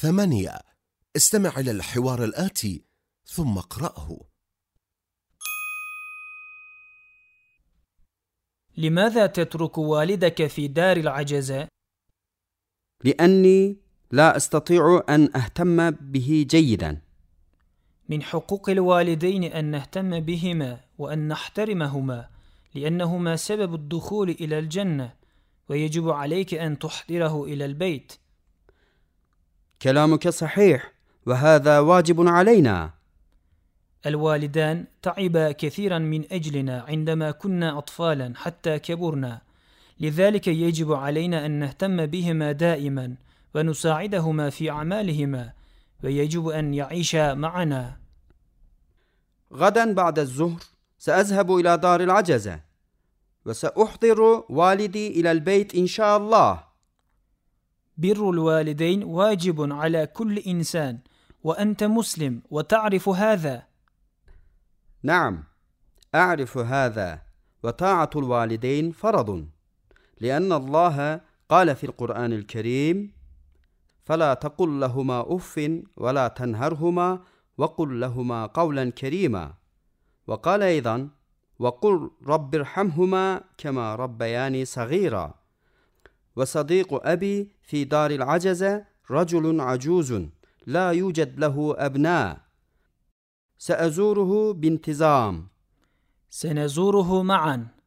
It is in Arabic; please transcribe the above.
ثمانية. استمع إلى الحوار الآتي ثم اقرأه. لماذا تترك والدك في دار العجزة؟ لأني لا أستطيع أن أهتم به جيدا. من حقوق الوالدين أن نهتم بهما وأن نحترمهما لأنهما سبب الدخول إلى الجنة ويجب عليك أن تحضره إلى البيت. كلامك صحيح وهذا واجب علينا. الوالدان تعبا كثيرا من أجلنا عندما كنا أطفالا حتى كبرنا. لذلك يجب علينا أن نهتم بهما دائما ونساعدهما في أعمالهما ويجب أن يعيشا معنا. غدا بعد الظهر سأذهب إلى دار العجزة وسأحضر والدي إلى البيت إن شاء الله. بر الوالدين واجب على كل إنسان وأنت مسلم وتعرف هذا. نعم أعرف هذا وطاعة الوالدين فرض لأن الله قال في القرآن الكريم فلا تقل لهما أف ولا تنهرهما وقل لهما قولا كريما وقال أيضا وقل رب ارحمهما كما ربياني صغيرا وصديق أبي في دار العجزة رجل عجوز لا يوجد له أبناء. سأزوره بانتظام. سنزوره معا.